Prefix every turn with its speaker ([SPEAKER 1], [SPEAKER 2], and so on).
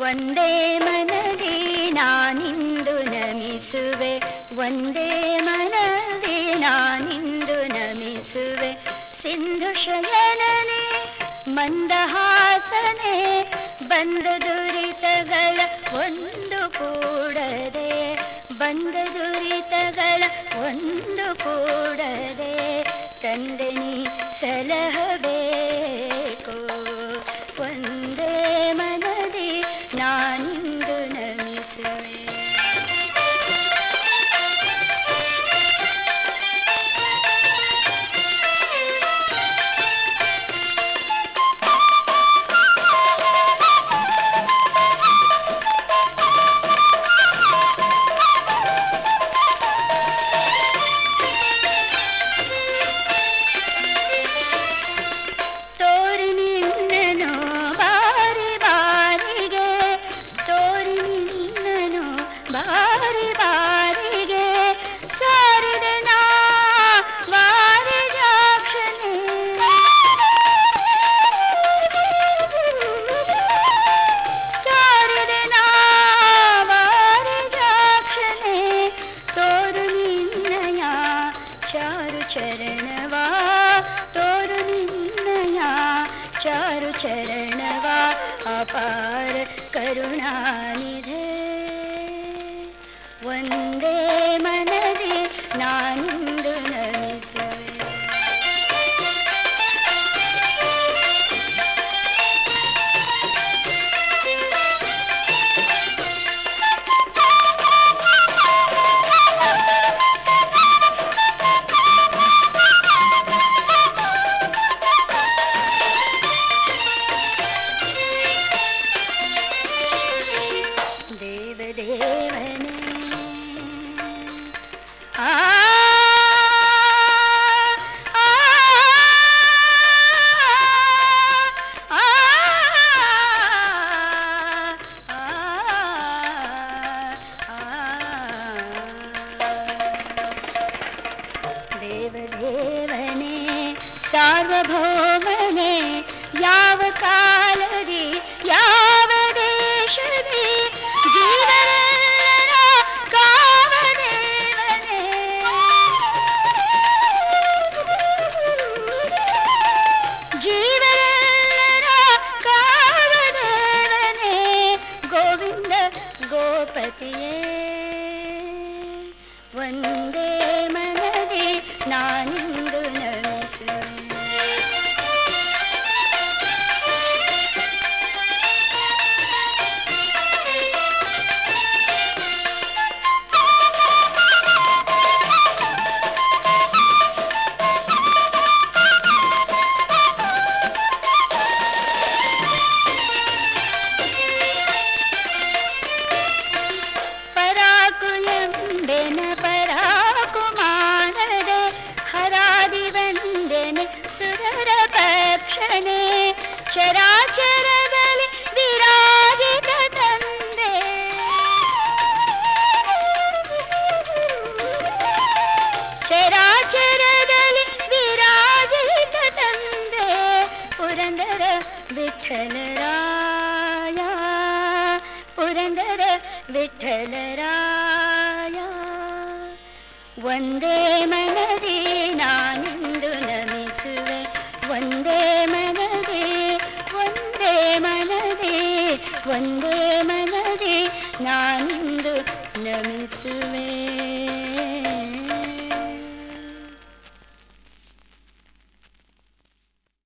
[SPEAKER 1] ಒಂದೇ ಮನದಿ ನಾನಿಂದು ನಮಿಸುವೆ ಒಂದೇ ಮನದಿ ನಾನಿಂದು ನಮಿಸುವೆ ಸಿಂಧು ಶಯನನೆ ಮಂದಹಾಸನೆ ಬಂದ ದುರಿತಗಳ ಒಂದು ಕೂಡದೆ ಬಂದ ದುರಿತಗಳ ಒಂದು ಕೂಡದೆ ತಂದೆ ನೀ ಸಲಹಬೇಕು るなに देवदेवने सार्वभौमने यावकालदि यावदेशदि जीवनेन कामदेवने जीवनेन कामदेवने गोविन्द गोपतये वंदे Johnny. ವಿಠಲರಾಯ ಪುರಂದರ ವಿಠಲರಾಯ ಒಂದೇ ಮನದಿ ನಾನಿಂದು ನಮಿಸುವೆ ಒಂದೇ ಮನದಿ ಒಂದೇ ಮನದಿ ಒಂದೇ ಮನದಿ ನಾನಿಂದು ನಮಿಸುವೆ